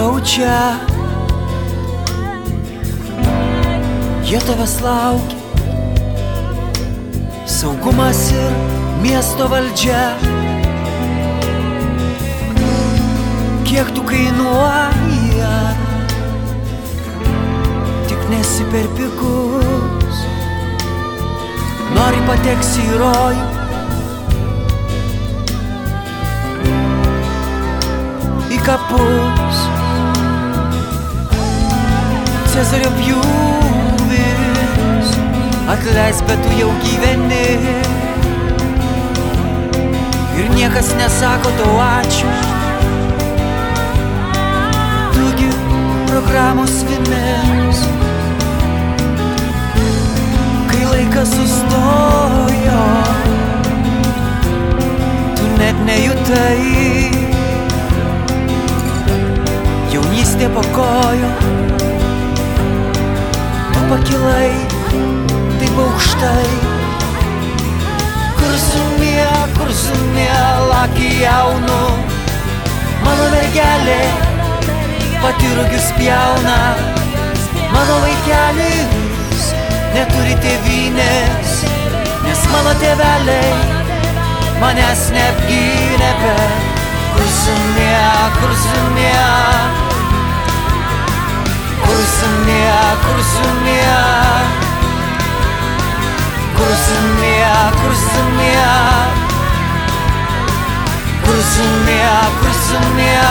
jaučia. Jie tavęs laukia. Saugumas ir miesto valdžia. Kiek tu kainuoja, tik nesi per pigus. Nori pateksi į rojų. Į kapus. Cezario pjūvis. Atleis, bet tu jau gyveni. Ir niekas nesako tau ačiū. Tugi programos vinis. Kai laikas sustojo, tu net nejutai. Jaunystė pakojo, tu pakilai taip aukštai. Kur sumie, kur sumie, lakį jaunu, mano mergelė, pati rugius pjauna, mano vaikelis neturi tėvynės, nes mano tėveliai manęs neapgynė, bet kur sumie, kur sumie. Kursumia, kursumia Kursumia, kursumia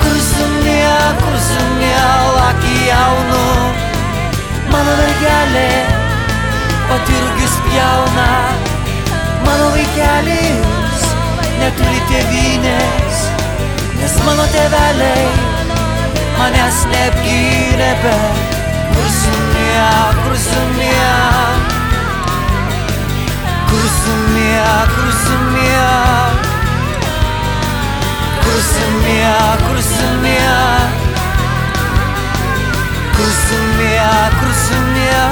Kursumia, kursumia Lakį jaunu Mano mergelė Patirgis pjauna. Mano vaikelis Neturi tėvynės. Nes mano tėveliai manęs neapgynė, bet Kursun ya, kursun ya. Kursun ya, kursun ya. Kursun ya, kursun ya. Kursun ya, kursun ya.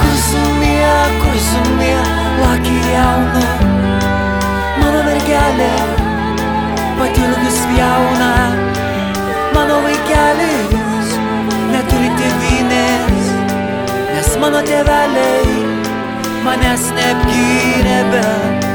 Kursun ya, kursun ya. Laki yavna Mana vergale Patulgus yavna Mano vergale Mano vergale tėvynės Nes mano tėveliai manęs neapgynė, bet